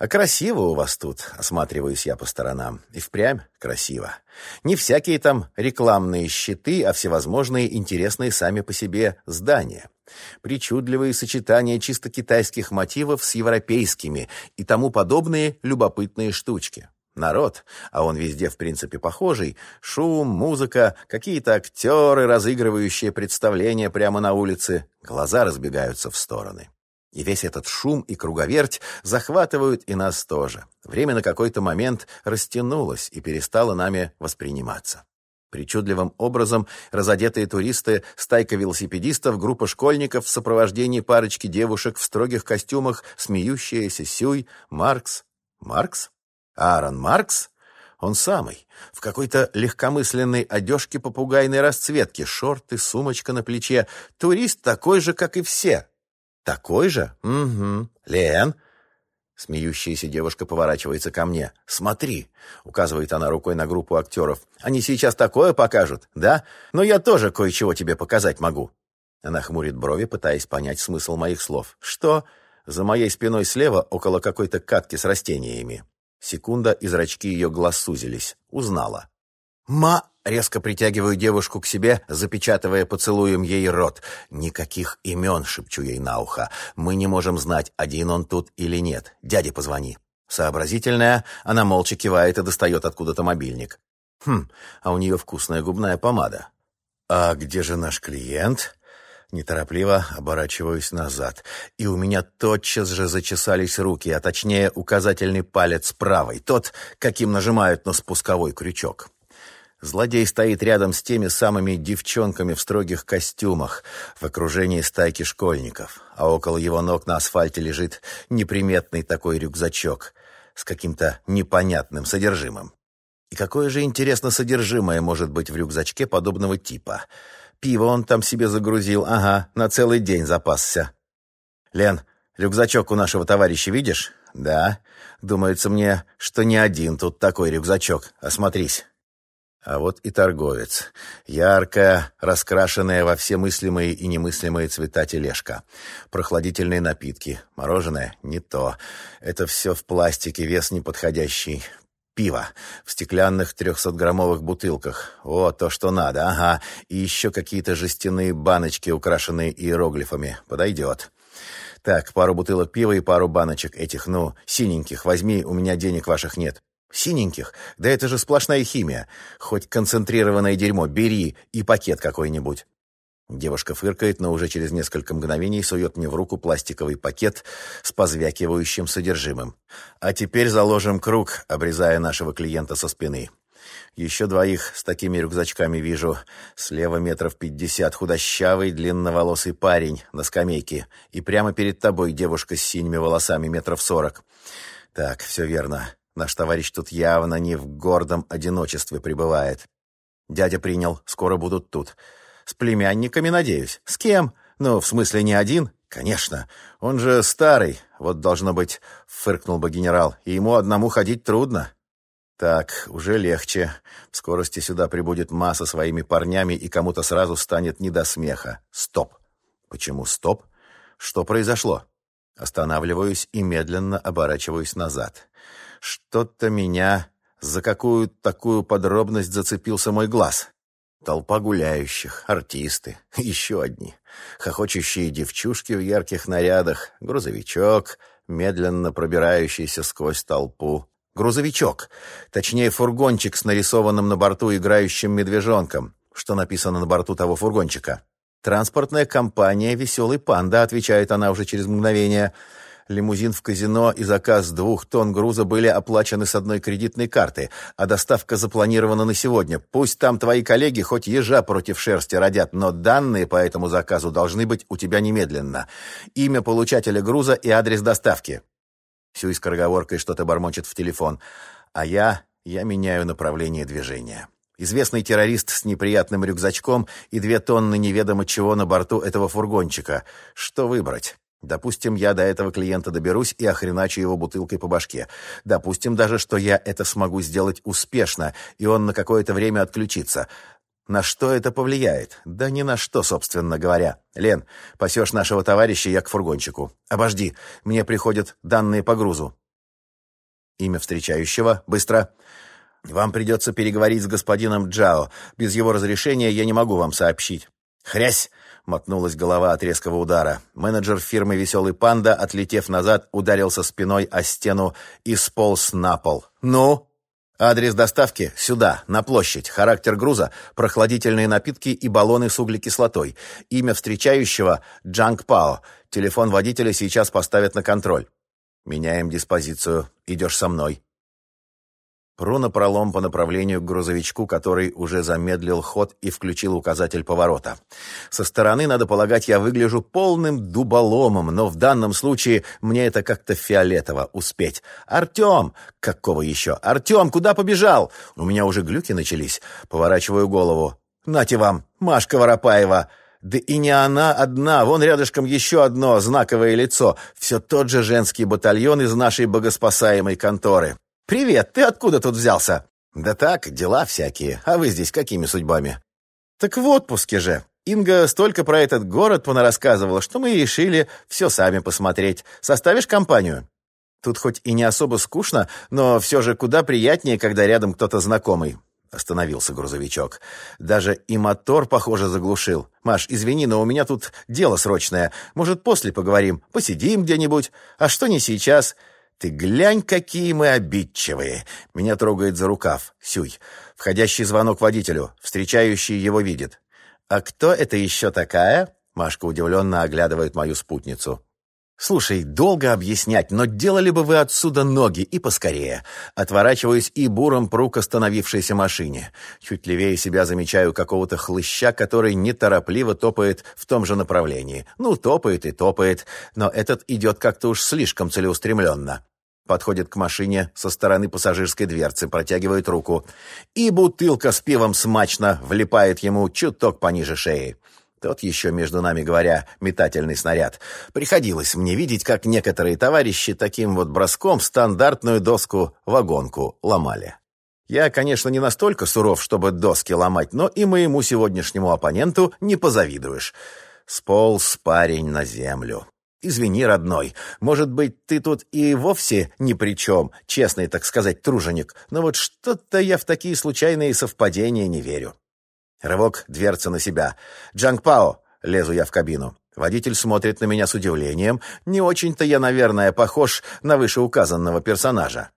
А красиво у вас тут, осматриваюсь я по сторонам. И впрямь красиво. Не всякие там рекламные щиты, а всевозможные интересные сами по себе здания. Причудливые сочетания чисто китайских мотивов с европейскими и тому подобные любопытные штучки. Народ, а он везде в принципе похожий, шум, музыка, какие-то актеры, разыгрывающие представления прямо на улице, глаза разбегаются в стороны. И весь этот шум и круговерть захватывают и нас тоже. Время на какой-то момент растянулось и перестало нами восприниматься. Причудливым образом разодетые туристы, стайка велосипедистов, группа школьников в сопровождении парочки девушек в строгих костюмах, смеющаяся Сюй, Маркс. Маркс? Аарон Маркс? Он самый. В какой-то легкомысленной одежке попугайной расцветки, шорты, сумочка на плече. Турист такой же, как и все, «Такой же? Угу. Лен?» Смеющаяся девушка поворачивается ко мне. «Смотри!» — указывает она рукой на группу актеров. «Они сейчас такое покажут, да? Но я тоже кое-чего тебе показать могу». Она хмурит брови, пытаясь понять смысл моих слов. «Что?» За моей спиной слева, около какой-то катки с растениями. Секунда, и зрачки ее глаз сузились. Узнала. «Ма!» — резко притягиваю девушку к себе, запечатывая поцелуем ей рот. «Никаких имен!» — шепчу ей на ухо. «Мы не можем знать, один он тут или нет. Дяде позвони». Сообразительная, она молча кивает и достает откуда-то мобильник. «Хм, а у нее вкусная губная помада». «А где же наш клиент?» Неторопливо оборачиваюсь назад, и у меня тотчас же зачесались руки, а точнее указательный палец правой, тот, каким нажимают на спусковой крючок. Злодей стоит рядом с теми самыми девчонками в строгих костюмах, в окружении стайки школьников, а около его ног на асфальте лежит неприметный такой рюкзачок с каким-то непонятным содержимым. И какое же, интересно, содержимое может быть в рюкзачке подобного типа? Пиво он там себе загрузил, ага, на целый день запасся. Лен, рюкзачок у нашего товарища видишь? Да. Думается мне, что не один тут такой рюкзачок. Осмотрись. А вот и торговец. Яркая, раскрашенная во все мыслимые и немыслимые цвета тележка. Прохладительные напитки. Мороженое? Не то. Это все в пластике, вес неподходящий. Пиво. В стеклянных трехсотграммовых бутылках. О, то, что надо. Ага. И еще какие-то жестяные баночки, украшенные иероглифами. Подойдет. Так, пару бутылок пива и пару баночек этих, ну, синеньких. Возьми, у меня денег ваших нет. Синеньких? Да это же сплошная химия. Хоть концентрированное дерьмо бери и пакет какой-нибудь. Девушка фыркает, но уже через несколько мгновений сует мне в руку пластиковый пакет с позвякивающим содержимым. А теперь заложим круг, обрезая нашего клиента со спины. Еще двоих с такими рюкзачками вижу. Слева метров пятьдесят, худощавый, длинноволосый парень на скамейке. И прямо перед тобой девушка с синими волосами метров сорок. Так, все верно. Наш товарищ тут явно не в гордом одиночестве пребывает. Дядя принял, скоро будут тут. С племянниками, надеюсь. С кем? Ну, в смысле, не один? Конечно. Он же старый. Вот должно быть, фыркнул бы генерал. И ему одному ходить трудно. Так, уже легче. В скорости сюда прибудет масса своими парнями, и кому-то сразу станет не до смеха. Стоп. Почему стоп? Что произошло? Останавливаюсь и медленно оборачиваюсь назад. Что-то меня... За какую такую подробность зацепился мой глаз? Толпа гуляющих, артисты, еще одни. Хохочущие девчушки в ярких нарядах, грузовичок, медленно пробирающийся сквозь толпу. Грузовичок, точнее фургончик с нарисованным на борту играющим медвежонком. Что написано на борту того фургончика? «Транспортная компания «Веселый панда», — отвечает она уже через мгновение. Лимузин в казино и заказ двух тонн груза были оплачены с одной кредитной карты, а доставка запланирована на сегодня. Пусть там твои коллеги хоть ежа против шерсти родят, но данные по этому заказу должны быть у тебя немедленно. Имя получателя груза и адрес доставки. Сюй скороговоркой что-то бормочет в телефон. А я... я меняю направление движения. Известный террорист с неприятным рюкзачком и две тонны неведомо чего на борту этого фургончика. Что выбрать? Допустим, я до этого клиента доберусь и охреначу его бутылкой по башке. Допустим даже, что я это смогу сделать успешно, и он на какое-то время отключится. На что это повлияет? Да ни на что, собственно говоря. Лен, пасешь нашего товарища, я к фургончику. Обожди, мне приходят данные по грузу. Имя встречающего. Быстро. Вам придется переговорить с господином Джао. Без его разрешения я не могу вам сообщить. Хрясь! Мотнулась голова от резкого удара. Менеджер фирмы «Веселый панда», отлетев назад, ударился спиной о стену и сполз на пол. «Ну?» Адрес доставки сюда, на площадь. Характер груза – прохладительные напитки и баллоны с углекислотой. Имя встречающего – Джанг Пао. Телефон водителя сейчас поставят на контроль. Меняем диспозицию. Идешь со мной. Пру на пролом по направлению к грузовичку, который уже замедлил ход и включил указатель поворота. Со стороны, надо полагать, я выгляжу полным дуболомом, но в данном случае мне это как-то фиолетово успеть. «Артем!» «Какого еще? Артем, куда побежал?» У меня уже глюки начались. Поворачиваю голову. «Нате вам, Машка Воропаева!» Да и не она одна, вон рядышком еще одно знаковое лицо. Все тот же женский батальон из нашей богоспасаемой конторы. «Привет, ты откуда тут взялся?» «Да так, дела всякие. А вы здесь какими судьбами?» «Так в отпуске же. Инга столько про этот город понарассказывала, что мы решили все сами посмотреть. Составишь компанию?» Тут хоть и не особо скучно, но все же куда приятнее, когда рядом кто-то знакомый. Остановился грузовичок. Даже и мотор, похоже, заглушил. «Маш, извини, но у меня тут дело срочное. Может, после поговорим? Посидим где-нибудь? А что не сейчас? «Ты глянь, какие мы обидчивые!» Меня трогает за рукав. Сюй. Входящий звонок водителю. Встречающий его видит. «А кто это еще такая?» Машка удивленно оглядывает мою спутницу. «Слушай, долго объяснять, но делали бы вы отсюда ноги и поскорее». Отворачиваюсь и буром пру к остановившейся машине. Чуть левее себя замечаю какого-то хлыща, который неторопливо топает в том же направлении. Ну, топает и топает, но этот идет как-то уж слишком целеустремленно. Подходит к машине со стороны пассажирской дверцы, протягивает руку. И бутылка с пивом смачно влипает ему чуток пониже шеи. Тот еще, между нами говоря, метательный снаряд. Приходилось мне видеть, как некоторые товарищи таким вот броском стандартную доску-вагонку ломали. Я, конечно, не настолько суров, чтобы доски ломать, но и моему сегодняшнему оппоненту не позавидуешь. Сполз парень на землю. «Извини, родной, может быть, ты тут и вовсе ни при чем, честный, так сказать, труженик, но вот что-то я в такие случайные совпадения не верю. Рывок дверца на себя. «Джанг Пао!» — лезу я в кабину. Водитель смотрит на меня с удивлением. Не очень-то я, наверное, похож на вышеуказанного персонажа.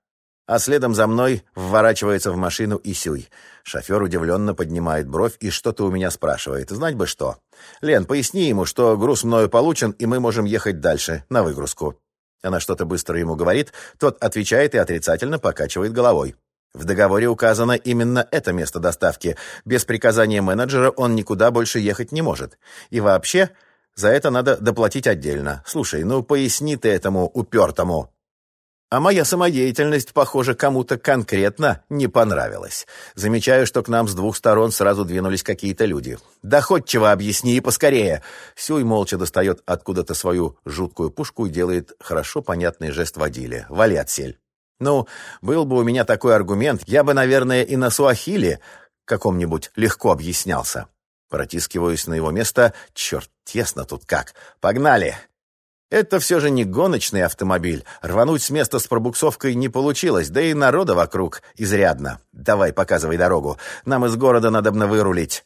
А следом за мной вворачивается в машину Исюй. Шофер удивленно поднимает бровь и что-то у меня спрашивает. Знать бы что. «Лен, поясни ему, что груз мною получен, и мы можем ехать дальше, на выгрузку». Она что-то быстро ему говорит, тот отвечает и отрицательно покачивает головой. В договоре указано именно это место доставки. Без приказания менеджера он никуда больше ехать не может. И вообще, за это надо доплатить отдельно. Слушай, ну поясни ты этому упертому. А моя самодеятельность, похоже, кому-то конкретно не понравилась. Замечаю, что к нам с двух сторон сразу двинулись какие-то люди. «Доходчиво объясни и поскорее!» Сюй молча достает откуда-то свою жуткую пушку и делает хорошо понятный жест водиле. «Вали отсель!» Ну, был бы у меня такой аргумент, я бы, наверное, и на суахиле каком-нибудь легко объяснялся. Протискиваюсь на его место. Черт, тесно тут как. Погнали! Это все же не гоночный автомобиль. Рвануть с места с пробуксовкой не получилось, да и народа вокруг изрядно. Давай, показывай дорогу. Нам из города надобно вырулить.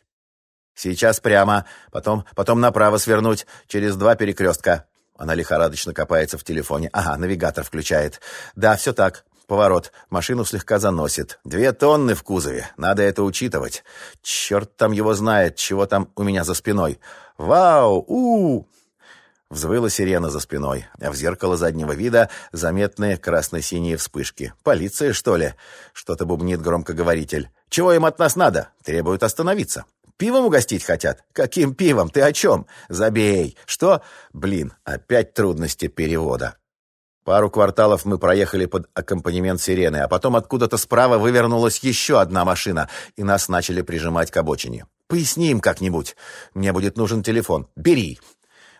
Сейчас прямо, потом, потом направо свернуть, через два перекрестка. Она лихорадочно копается в телефоне. Ага, навигатор включает. Да, все так. Поворот. Машину слегка заносит. Две тонны в кузове. Надо это учитывать. Черт там его знает, чего там у меня за спиной. Вау! у, -у, Взвыла сирена за спиной, а в зеркало заднего вида заметные красно-синие вспышки. «Полиция, что ли?» Что-то бубнит громкоговоритель. «Чего им от нас надо?» Требуют остановиться. Пивом угостить хотят? Каким пивом? Ты о чем? Забей. Что? Блин, опять трудности перевода. Пару кварталов мы проехали под аккомпанемент сирены, а потом откуда-то справа вывернулась еще одна машина, и нас начали прижимать к обочине. Поясни им как-нибудь. Мне будет нужен телефон. Бери.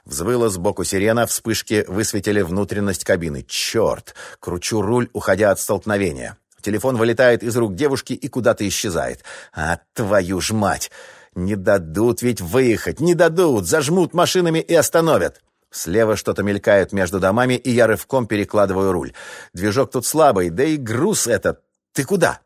Взвыла сбоку сирена, вспышки высветили внутренность кабины. Черт! Кручу руль, уходя от столкновения. Телефон вылетает из рук девушки и куда-то исчезает. А твою ж мать! Не дадут ведь выехать, не дадут, зажмут машинами и остановят. Слева что-то мелькает между домами, и я рывком перекладываю руль. Движок тут слабый, да и груз этот. Ты куда?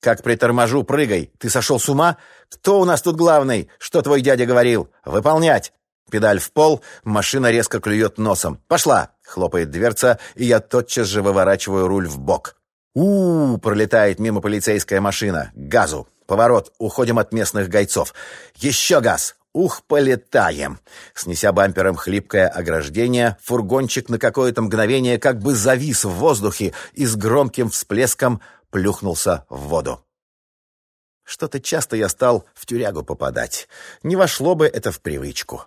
Как приторможу, прыгай. Ты сошел с ума? Кто у нас тут главный? Что твой дядя говорил? Выполнять. Педаль в пол, машина резко клюет носом. «Пошла!» — хлопает дверца, и я тотчас же выворачиваю руль в бок. у, -у, пролетает мимо полицейская машина. Газу. Поворот. Уходим от местных гайцов. Еще газ. Ух, полетаем! Снеся бампером хлипкое ограждение, фургончик на какое-то мгновение как бы завис в воздухе и с громким всплеском плюхнулся в воду. Что-то часто я стал в тюрягу попадать. Не вошло бы это в привычку.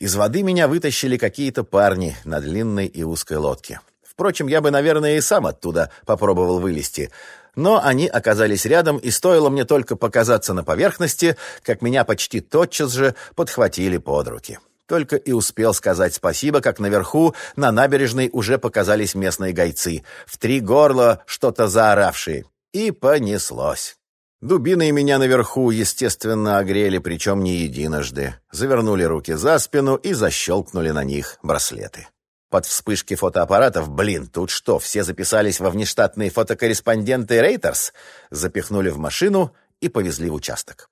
Из воды меня вытащили какие-то парни на длинной и узкой лодке. Впрочем, я бы, наверное, и сам оттуда попробовал вылезти. Но они оказались рядом, и стоило мне только показаться на поверхности, как меня почти тотчас же подхватили под руки. Только и успел сказать спасибо, как наверху на набережной уже показались местные гайцы, в три горла что-то заоравшие. И понеслось. Дубины меня наверху, естественно, огрели, причем не единожды. Завернули руки за спину и защелкнули на них браслеты. Под вспышки фотоаппаратов, блин, тут что, все записались во внештатные фотокорреспонденты Рейтерс? Запихнули в машину и повезли в участок.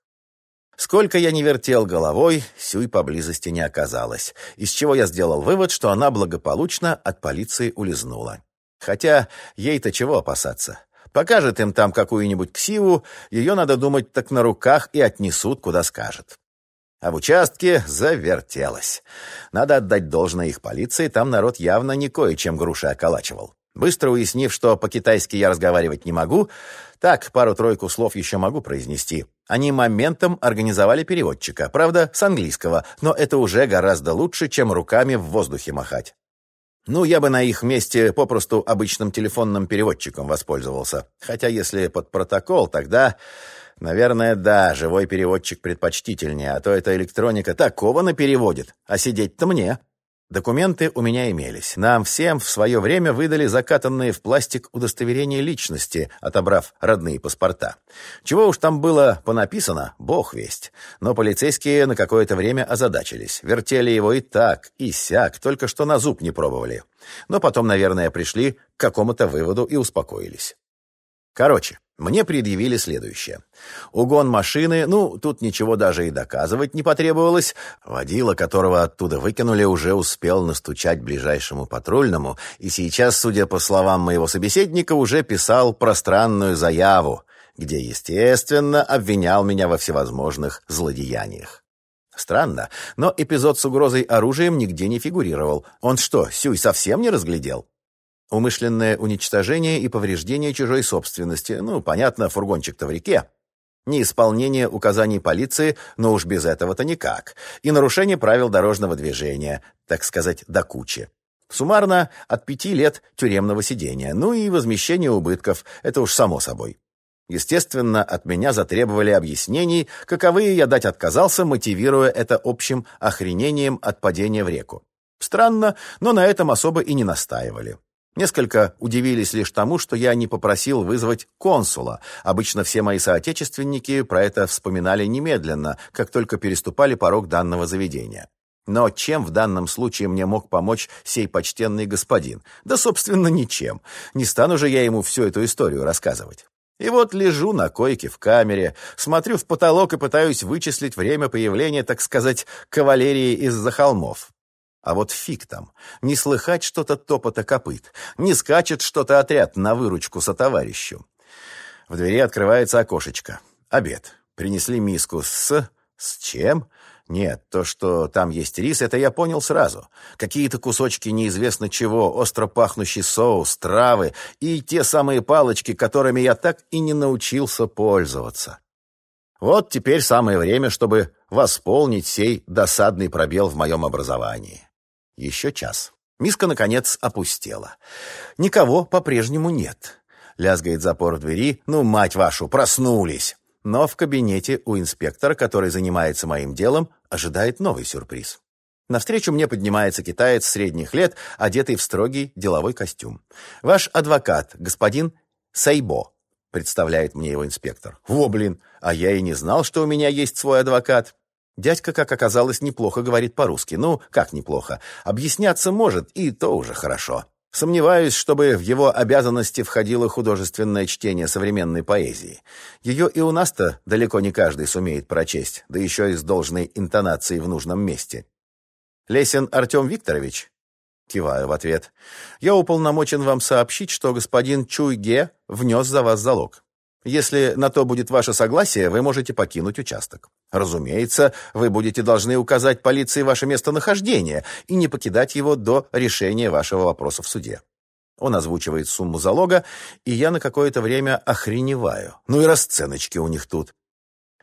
Сколько я не вертел головой, Сюй поблизости не оказалось, из чего я сделал вывод, что она благополучно от полиции улизнула. Хотя ей-то чего опасаться? Покажет им там какую-нибудь ксиву, ее, надо думать, так на руках и отнесут, куда скажет. А в участке завертелось. Надо отдать должное их полиции, там народ явно не кое-чем груши околачивал. Быстро уяснив, что по-китайски я разговаривать не могу, так, пару-тройку слов еще могу произнести. Они моментом организовали переводчика, правда, с английского, но это уже гораздо лучше, чем руками в воздухе махать. Ну, я бы на их месте попросту обычным телефонным переводчиком воспользовался. Хотя если под протокол, тогда, наверное, да, живой переводчик предпочтительнее, а то эта электроника такого напереводит, а сидеть-то мне. Документы у меня имелись. Нам всем в свое время выдали закатанные в пластик удостоверения личности, отобрав родные паспорта. Чего уж там было понаписано, бог весть. Но полицейские на какое-то время озадачились. Вертели его и так, и сяк, только что на зуб не пробовали. Но потом, наверное, пришли к какому-то выводу и успокоились. Короче, мне предъявили следующее. Угон машины, ну, тут ничего даже и доказывать не потребовалось. Водила, которого оттуда выкинули, уже успел настучать ближайшему патрульному, и сейчас, судя по словам моего собеседника, уже писал пространную заяву, где, естественно, обвинял меня во всевозможных злодеяниях. Странно, но эпизод с угрозой оружием нигде не фигурировал. Он что, Сюй совсем не разглядел? Умышленное уничтожение и повреждение чужой собственности. Ну, понятно, фургончик-то в реке. Неисполнение указаний полиции, но уж без этого-то никак. И нарушение правил дорожного движения, так сказать, до кучи. Суммарно от пяти лет тюремного сидения. Ну и возмещение убытков, это уж само собой. Естественно, от меня затребовали объяснений, каковые я дать отказался, мотивируя это общим охренением от падения в реку. Странно, но на этом особо и не настаивали. Несколько удивились лишь тому, что я не попросил вызвать консула. Обычно все мои соотечественники про это вспоминали немедленно, как только переступали порог данного заведения. Но чем в данном случае мне мог помочь сей почтенный господин? Да, собственно, ничем. Не стану же я ему всю эту историю рассказывать. И вот лежу на койке в камере, смотрю в потолок и пытаюсь вычислить время появления, так сказать, кавалерии из-за холмов. А вот фиг там, не слыхать что-то топота копыт, не скачет что-то отряд на выручку сотоварищу. В двери открывается окошечко. Обед. Принесли миску с... с чем? Нет, то, что там есть рис, это я понял сразу. Какие-то кусочки неизвестно чего, остро пахнущий соус, травы и те самые палочки, которыми я так и не научился пользоваться. Вот теперь самое время, чтобы восполнить сей досадный пробел в моем образовании. Еще час. Миска, наконец, опустела. Никого по-прежнему нет. Лязгает запор в двери. Ну, мать вашу, проснулись! Но в кабинете у инспектора, который занимается моим делом, ожидает новый сюрприз. Навстречу мне поднимается китаец средних лет, одетый в строгий деловой костюм. «Ваш адвокат, господин Сайбо», — представляет мне его инспектор. «Во, блин, а я и не знал, что у меня есть свой адвокат». Дядька, как оказалось, неплохо говорит по-русски. Ну, как неплохо? Объясняться может, и то уже хорошо. Сомневаюсь, чтобы в его обязанности входило художественное чтение современной поэзии. Ее и у нас-то далеко не каждый сумеет прочесть, да еще и с должной интонацией в нужном месте. Лесин Артем Викторович? Киваю в ответ. Я уполномочен вам сообщить, что господин Чуйге внес за вас залог. Если на то будет ваше согласие, вы можете покинуть участок. Разумеется, вы будете должны указать полиции ваше местонахождение и не покидать его до решения вашего вопроса в суде. Он озвучивает сумму залога, и я на какое-то время охреневаю. Ну и расценочки у них тут.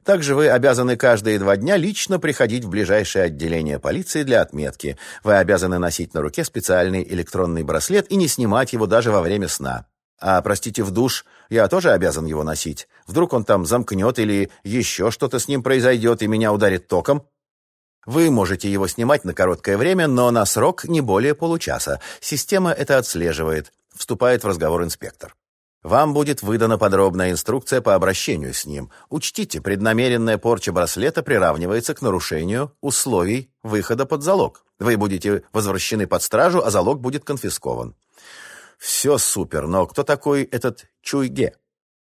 Также вы обязаны каждые два дня лично приходить в ближайшее отделение полиции для отметки. Вы обязаны носить на руке специальный электронный браслет и не снимать его даже во время сна. А, простите, в душ я тоже обязан его носить. Вдруг он там замкнет или еще что-то с ним произойдет и меня ударит током. Вы можете его снимать на короткое время, но на срок не более получаса. Система это отслеживает. Вступает в разговор инспектор. Вам будет выдана подробная инструкция по обращению с ним. Учтите, преднамеренная порча браслета приравнивается к нарушению условий выхода под залог. Вы будете возвращены под стражу, а залог будет конфискован. Все супер, но кто такой этот Чуйге?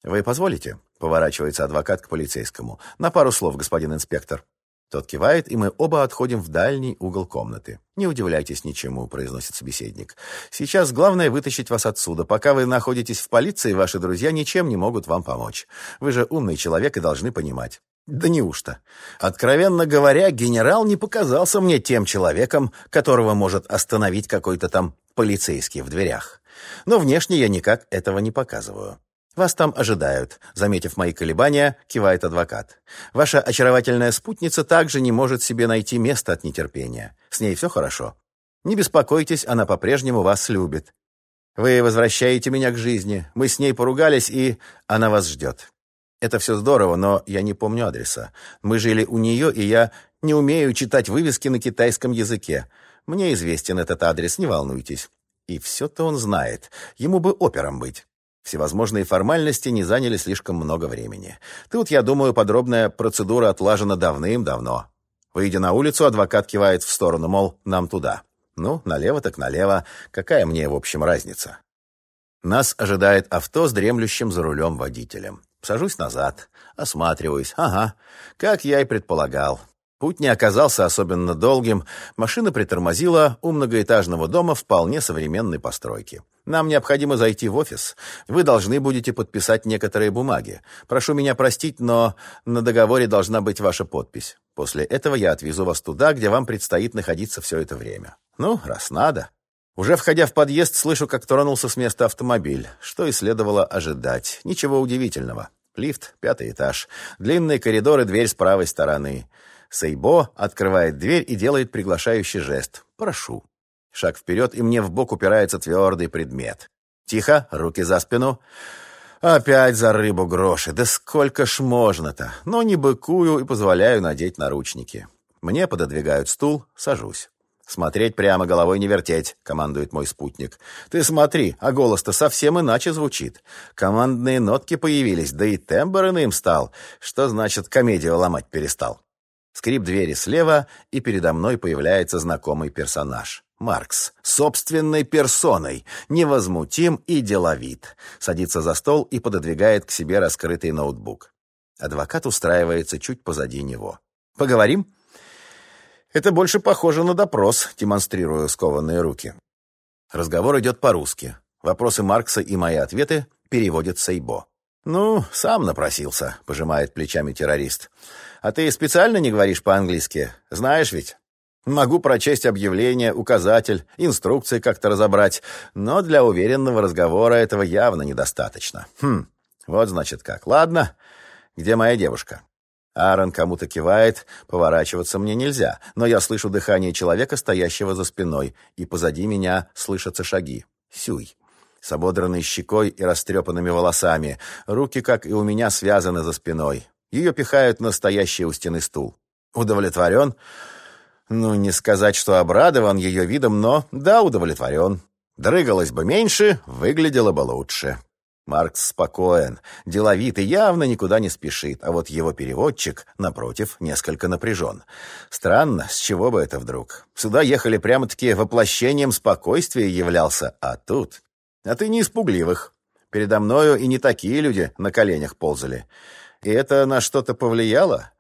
Вы позволите? Поворачивается адвокат к полицейскому. На пару слов, господин инспектор. Тот кивает, и мы оба отходим в дальний угол комнаты. «Не удивляйтесь ничему», — произносит собеседник. «Сейчас главное вытащить вас отсюда. Пока вы находитесь в полиции, ваши друзья ничем не могут вам помочь. Вы же умный человек и должны понимать». Да неужто? Откровенно говоря, генерал не показался мне тем человеком, которого может остановить какой-то там полицейский в дверях. Но внешне я никак этого не показываю. «Вас там ожидают», — заметив мои колебания, кивает адвокат. «Ваша очаровательная спутница также не может себе найти место от нетерпения. С ней все хорошо. Не беспокойтесь, она по-прежнему вас любит. Вы возвращаете меня к жизни. Мы с ней поругались, и она вас ждет. Это все здорово, но я не помню адреса. Мы жили у нее, и я не умею читать вывески на китайском языке. Мне известен этот адрес, не волнуйтесь. И все-то он знает. Ему бы опером быть. Всевозможные формальности не заняли слишком много времени. Тут, я думаю, подробная процедура отлажена давным-давно. Выйдя на улицу, адвокат кивает в сторону, мол, нам туда. Ну, налево так налево. Какая мне, в общем, разница? Нас ожидает авто с дремлющим за рулем водителем. Сажусь назад, осматриваюсь. Ага, как я и предполагал. Путь не оказался особенно долгим. Машина притормозила у многоэтажного дома вполне современной постройки. Нам необходимо зайти в офис. Вы должны будете подписать некоторые бумаги. Прошу меня простить, но на договоре должна быть ваша подпись. После этого я отвезу вас туда, где вам предстоит находиться все это время. Ну, раз надо. Уже входя в подъезд, слышу, как тронулся с места автомобиль, что и следовало ожидать. Ничего удивительного. Лифт, пятый этаж, длинный коридор и дверь с правой стороны. Сейбо открывает дверь и делает приглашающий жест. «Прошу». Шаг вперед, и мне в бок упирается твердый предмет. Тихо, руки за спину. Опять за рыбу гроши. Да сколько ж можно-то? Но не быкую и позволяю надеть наручники. Мне пододвигают стул, сажусь. «Смотреть прямо, головой не вертеть», — командует мой спутник. «Ты смотри, а голос-то совсем иначе звучит. Командные нотки появились, да и тембр иным стал. Что значит комедию ломать перестал?» Скрип двери слева, и передо мной появляется знакомый персонаж. Маркс. Собственной персоной. Невозмутим и деловит. Садится за стол и пододвигает к себе раскрытый ноутбук. Адвокат устраивается чуть позади него. «Поговорим?» «Это больше похоже на допрос», демонстрируя скованные руки. Разговор идет по-русски. Вопросы Маркса и мои ответы переводит Сейбо. «Ну, сам напросился», — пожимает плечами террорист. «А ты специально не говоришь по-английски? Знаешь ведь?» «Могу прочесть объявление, указатель, инструкции как-то разобрать, но для уверенного разговора этого явно недостаточно. Хм, вот значит как. Ладно, где моя девушка?» Аарон кому-то кивает, поворачиваться мне нельзя, но я слышу дыхание человека, стоящего за спиной, и позади меня слышатся шаги. Сюй с ободранной щекой и растрепанными волосами. Руки, как и у меня, связаны за спиной. Ее пихают на стоящий у стены стул. Удовлетворен? Ну, не сказать, что обрадован ее видом, но да, удовлетворен. Дрыгалась бы меньше, выглядела бы лучше. Маркс спокоен, деловит и явно никуда не спешит, а вот его переводчик, напротив, несколько напряжен. Странно, с чего бы это вдруг? Сюда ехали прямо-таки воплощением спокойствия являлся, а тут... А ты не испугливых. Передо мною и не такие люди на коленях ползали. И это на что-то повлияло?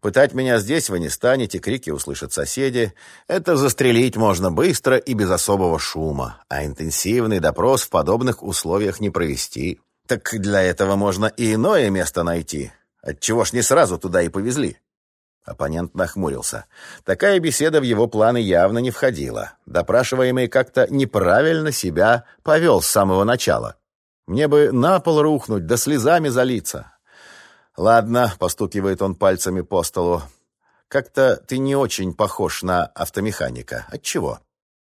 Пытать меня здесь вы не станете, крики услышат соседи. Это застрелить можно быстро и без особого шума, а интенсивный допрос в подобных условиях не провести. Так для этого можно и иное место найти. Отчего ж не сразу туда и повезли? Оппонент нахмурился. Такая беседа в его планы явно не входила. Допрашиваемый как-то неправильно себя повел с самого начала. Мне бы на пол рухнуть, да слезами залиться. «Ладно», — постукивает он пальцами по столу. «Как-то ты не очень похож на автомеханика. Отчего?»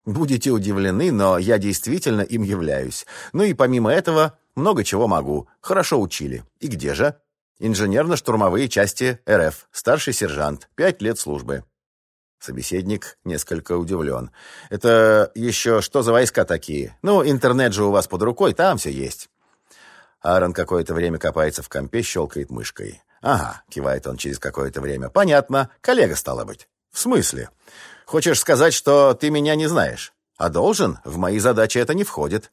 «Будете удивлены, но я действительно им являюсь. Ну и помимо этого, много чего могу. Хорошо учили. И где же?» «Инженерно-штурмовые части РФ. Старший сержант. Пять лет службы». Собеседник несколько удивлен. «Это еще что за войска такие? Ну, интернет же у вас под рукой, там все есть». Аарон какое-то время копается в компе, щелкает мышкой. «Ага», — кивает он через какое-то время. «Понятно. Коллега, стало быть». «В смысле? Хочешь сказать, что ты меня не знаешь? А должен? В мои задачи это не входит».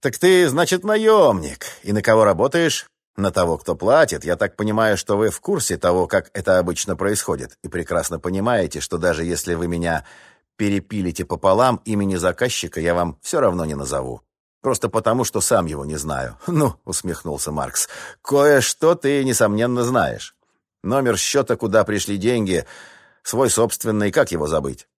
«Так ты, значит, наемник. И на кого работаешь?» «На того, кто платит. Я так понимаю, что вы в курсе того, как это обычно происходит, и прекрасно понимаете, что даже если вы меня перепилите пополам, имени заказчика я вам все равно не назову. Просто потому, что сам его не знаю. Ну, усмехнулся Маркс. Кое-что ты, несомненно, знаешь. Номер счета, куда пришли деньги, свой собственный, как его забыть?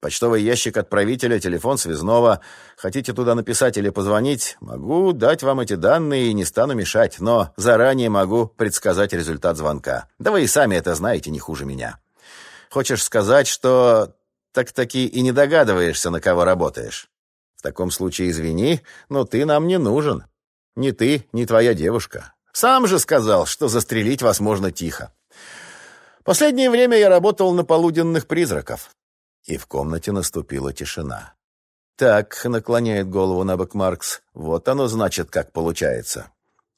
Почтовый ящик отправителя, телефон связного. Хотите туда написать или позвонить? Могу дать вам эти данные и не стану мешать, но заранее могу предсказать результат звонка. Да вы и сами это знаете не хуже меня. Хочешь сказать, что так-таки и не догадываешься, на кого работаешь? Таком случае извини, но ты нам не нужен. Ни ты, ни твоя девушка. Сам же сказал, что застрелить вас можно тихо. Последнее время я работал на полуденных призраков. И в комнате наступила тишина. «Так», — наклоняет голову на бок Маркс, — «вот оно значит, как получается».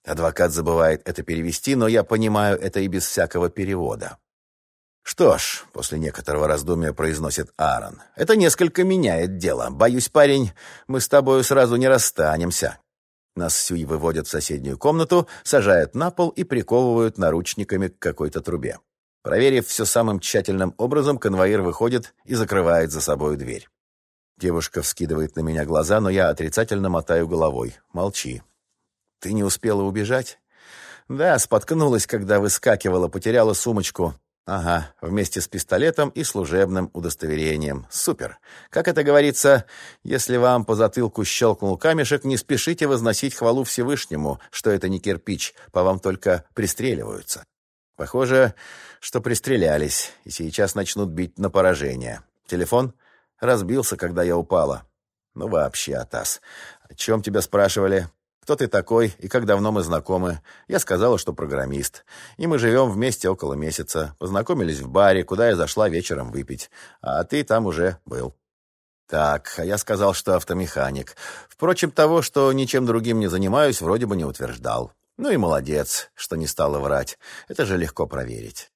Адвокат забывает это перевести, но я понимаю это и без всякого перевода. «Что ж», — после некоторого раздумья произносит Аарон, — «это несколько меняет дело. Боюсь, парень, мы с тобою сразу не расстанемся». Нас Сюй выводят в соседнюю комнату, сажают на пол и приковывают наручниками к какой-то трубе. Проверив все самым тщательным образом, конвоир выходит и закрывает за собой дверь. Девушка вскидывает на меня глаза, но я отрицательно мотаю головой. Молчи. «Ты не успела убежать?» «Да, споткнулась, когда выскакивала, потеряла сумочку. Ага, вместе с пистолетом и служебным удостоверением. Супер. Как это говорится, если вам по затылку щелкнул камешек, не спешите возносить хвалу Всевышнему, что это не кирпич, по вам только пристреливаются. Похоже, что пристрелялись, и сейчас начнут бить на поражение. Телефон разбился, когда я упала. Ну вообще, Атас. О чем тебя спрашивали? Кто ты такой и как давно мы знакомы. Я сказала, что программист. И мы живем вместе около месяца. Познакомились в баре, куда я зашла вечером выпить. А ты там уже был. Так, а я сказал, что автомеханик. Впрочем, того, что ничем другим не занимаюсь, вроде бы не утверждал. Ну и молодец, что не стала врать. Это же легко проверить.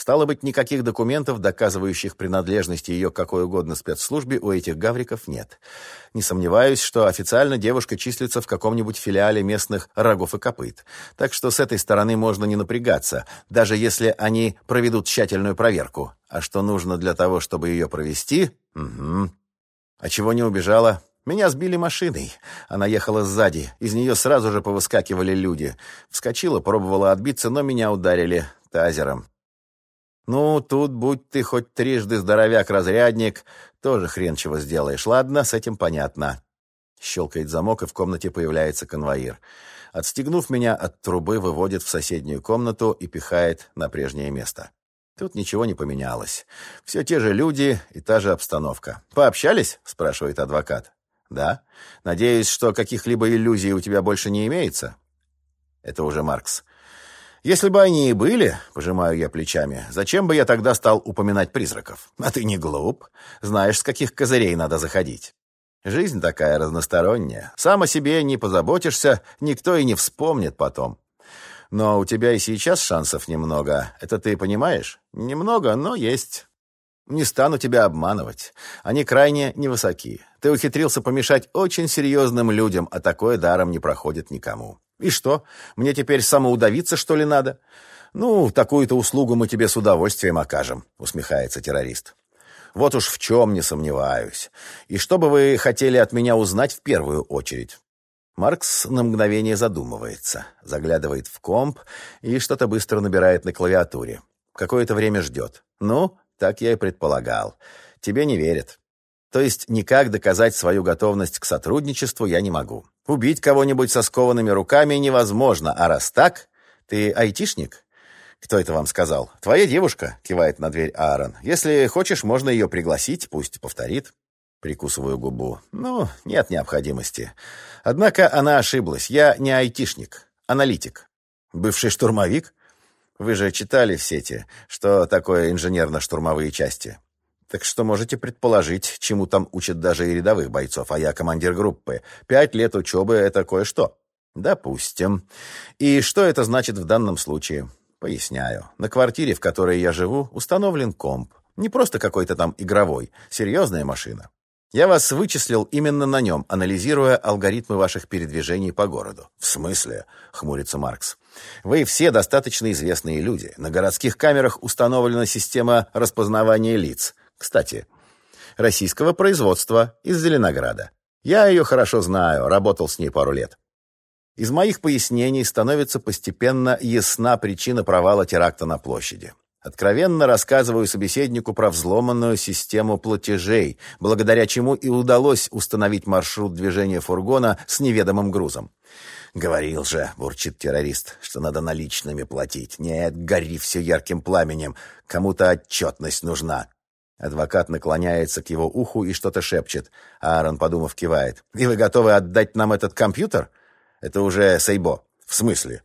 Стало быть, никаких документов, доказывающих принадлежность ее какой угодно спецслужбе, у этих гавриков нет. Не сомневаюсь, что официально девушка числится в каком-нибудь филиале местных рогов и копыт. Так что с этой стороны можно не напрягаться, даже если они проведут тщательную проверку. А что нужно для того, чтобы ее провести? Угу. А чего не убежала? Меня сбили машиной. Она ехала сзади. Из нее сразу же повыскакивали люди. Вскочила, пробовала отбиться, но меня ударили тазером. Ну, тут будь ты хоть трижды здоровяк-разрядник, тоже хрен чего сделаешь. Ладно, с этим понятно. Щелкает замок, и в комнате появляется конвоир. Отстегнув меня от трубы, выводит в соседнюю комнату и пихает на прежнее место. Тут ничего не поменялось. Все те же люди и та же обстановка. «Пообщались?» — спрашивает адвокат. «Да. Надеюсь, что каких-либо иллюзий у тебя больше не имеется?» Это уже Маркс. Если бы они и были, пожимаю я плечами, зачем бы я тогда стал упоминать призраков? А ты не глуп. Знаешь, с каких козырей надо заходить. Жизнь такая разносторонняя. Сам о себе не позаботишься, никто и не вспомнит потом. Но у тебя и сейчас шансов немного. Это ты понимаешь? Немного, но есть. Не стану тебя обманывать. Они крайне невысоки. Ты ухитрился помешать очень серьезным людям, а такое даром не проходит никому. И что, мне теперь самоудавиться, что ли, надо? Ну, такую-то услугу мы тебе с удовольствием окажем, усмехается террорист. Вот уж в чем не сомневаюсь. И что бы вы хотели от меня узнать в первую очередь? Маркс на мгновение задумывается, заглядывает в комп и что-то быстро набирает на клавиатуре. Какое-то время ждет. Ну, так я и предполагал. Тебе не верят. То есть никак доказать свою готовность к сотрудничеству я не могу. Убить кого-нибудь со скованными руками невозможно, а раз так, ты айтишник? «Кто это вам сказал?» «Твоя девушка», — кивает на дверь Аарон. «Если хочешь, можно ее пригласить, пусть повторит». Прикусываю губу. «Ну, нет необходимости. Однако она ошиблась. Я не айтишник, аналитик. Бывший штурмовик? Вы же читали в сети, что такое инженерно-штурмовые части. Так что можете предположить, чему там учат даже и рядовых бойцов, а я командир группы. Пять лет учебы — это кое-что». «Допустим. И что это значит в данном случае?» Поясняю. На квартире, в которой я живу, установлен комп. Не просто какой-то там игровой, серьезная машина. Я вас вычислил именно на нем, анализируя алгоритмы ваших передвижений по городу. В смысле? Хмурится Маркс. Вы все достаточно известные люди. На городских камерах установлена система распознавания лиц. Кстати, российского производства из Зеленограда. Я ее хорошо знаю, работал с ней пару лет. Из моих пояснений становится постепенно ясна причина провала теракта на площади. Откровенно рассказываю собеседнику про взломанную систему платежей, благодаря чему и удалось установить маршрут движения фургона с неведомым грузом. «Говорил же», — бурчит террорист, — «что надо наличными платить. Нет, гори все ярким пламенем. Кому-то отчетность нужна». Адвокат наклоняется к его уху и что-то шепчет. Аарон, подумав, кивает. «И вы готовы отдать нам этот компьютер?» Это уже Сейбо. В смысле?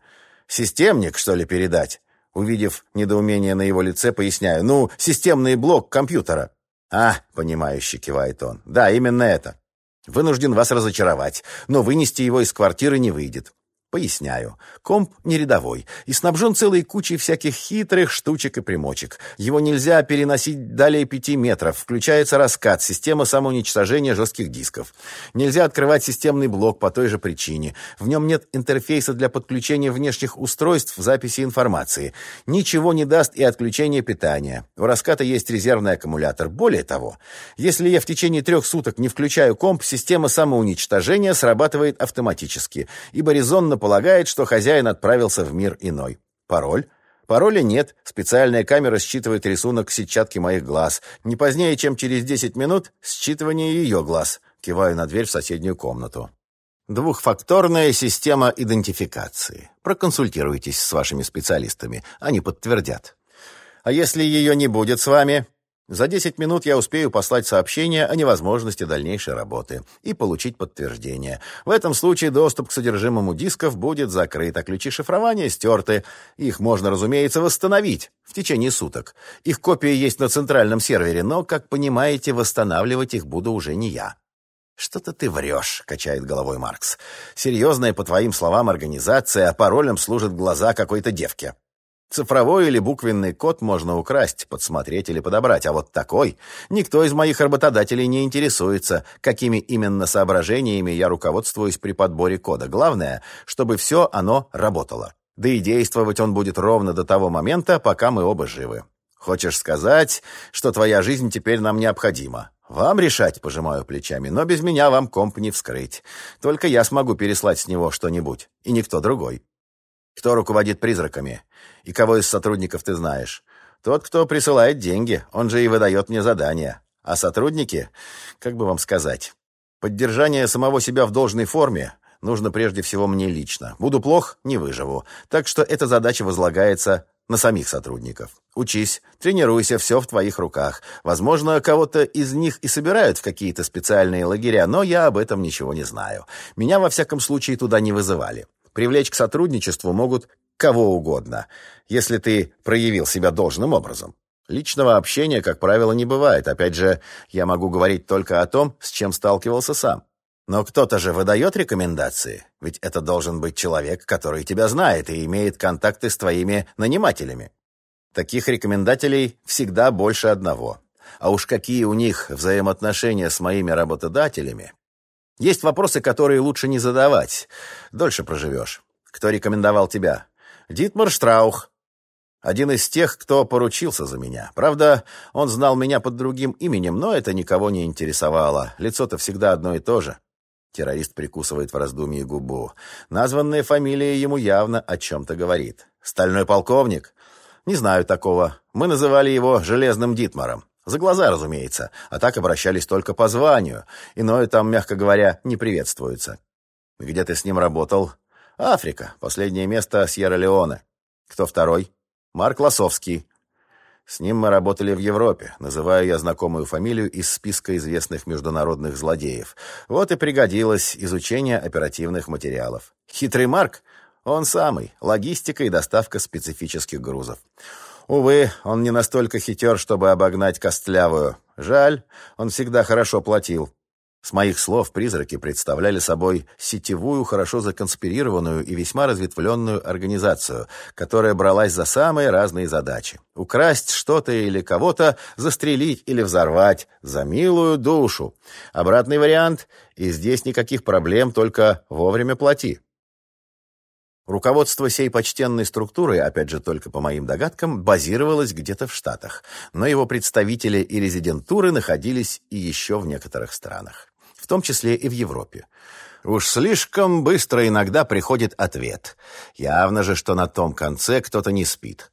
Системник, что ли, передать? Увидев недоумение на его лице, поясняю. Ну, системный блок компьютера. А, понимающе кивает он. Да, именно это. Вынужден вас разочаровать, но вынести его из квартиры не выйдет. Поясняю. Комп не рядовой и снабжен целой кучей всяких хитрых штучек и примочек. Его нельзя переносить далее пяти метров. Включается раскат, система самоуничтожения жестких дисков. Нельзя открывать системный блок по той же причине. В нем нет интерфейса для подключения внешних устройств в записи информации. Ничего не даст и отключение питания. У раската есть резервный аккумулятор. Более того, если я в течение трех суток не включаю комп, система самоуничтожения срабатывает автоматически, ибо резонно полагает, что хозяин отправился в мир иной. Пароль? Пароля нет. Специальная камера считывает рисунок сетчатки моих глаз. Не позднее, чем через 10 минут, считывание ее глаз. Киваю на дверь в соседнюю комнату. Двухфакторная система идентификации. Проконсультируйтесь с вашими специалистами, они подтвердят. А если ее не будет с вами? За 10 минут я успею послать сообщение о невозможности дальнейшей работы и получить подтверждение. В этом случае доступ к содержимому дисков будет закрыт, а ключи шифрования стерты. Их можно, разумеется, восстановить в течение суток. Их копии есть на центральном сервере, но, как понимаете, восстанавливать их буду уже не я. «Что-то ты врешь», — качает головой Маркс. «Серьезная, по твоим словам, организация, а паролем служат глаза какой-то девки». Цифровой или буквенный код можно украсть, подсмотреть или подобрать, а вот такой никто из моих работодателей не интересуется, какими именно соображениями я руководствуюсь при подборе кода. Главное, чтобы все оно работало. Да и действовать он будет ровно до того момента, пока мы оба живы. Хочешь сказать, что твоя жизнь теперь нам необходима? Вам решать, пожимаю плечами, но без меня вам комп не вскрыть. Только я смогу переслать с него что-нибудь, и никто другой. Кто руководит призраками? И кого из сотрудников ты знаешь? Тот, кто присылает деньги, он же и выдает мне задания. А сотрудники, как бы вам сказать, поддержание самого себя в должной форме нужно прежде всего мне лично. Буду плох, не выживу. Так что эта задача возлагается на самих сотрудников. Учись, тренируйся, все в твоих руках. Возможно, кого-то из них и собирают в какие-то специальные лагеря, но я об этом ничего не знаю. Меня, во всяком случае, туда не вызывали. Привлечь к сотрудничеству могут кого угодно, если ты проявил себя должным образом. Личного общения, как правило, не бывает. Опять же, я могу говорить только о том, с чем сталкивался сам. Но кто-то же выдает рекомендации, ведь это должен быть человек, который тебя знает и имеет контакты с твоими нанимателями. Таких рекомендателей всегда больше одного. А уж какие у них взаимоотношения с моими работодателями. Есть вопросы, которые лучше не задавать. Дольше проживешь. Кто рекомендовал тебя? Дитмар Штраух. Один из тех, кто поручился за меня. Правда, он знал меня под другим именем, но это никого не интересовало. Лицо-то всегда одно и то же. Террорист прикусывает в раздумье губу. Названная фамилия ему явно о чем-то говорит. «Стальной полковник?» «Не знаю такого. Мы называли его Железным Дитмаром. За глаза, разумеется, а так обращались только по званию. Иное там, мягко говоря, не приветствуется. Где ты с ним работал? Африка. Последнее место Сьерра-Леоне. Кто второй? Марк Лосовский. С ним мы работали в Европе. Называю я знакомую фамилию из списка известных международных злодеев. Вот и пригодилось изучение оперативных материалов. Хитрый Марк? Он самый. Логистика и доставка специфических грузов. Увы, он не настолько хитер, чтобы обогнать Костлявую. Жаль, он всегда хорошо платил. С моих слов, призраки представляли собой сетевую, хорошо законспирированную и весьма разветвленную организацию, которая бралась за самые разные задачи. Украсть что-то или кого-то, застрелить или взорвать, за милую душу. Обратный вариант, и здесь никаких проблем, только вовремя плати. Руководство сей почтенной структуры, опять же только по моим догадкам, базировалось где-то в Штатах, но его представители и резидентуры находились и еще в некоторых странах, в том числе и в Европе. Уж слишком быстро иногда приходит ответ. Явно же, что на том конце кто-то не спит.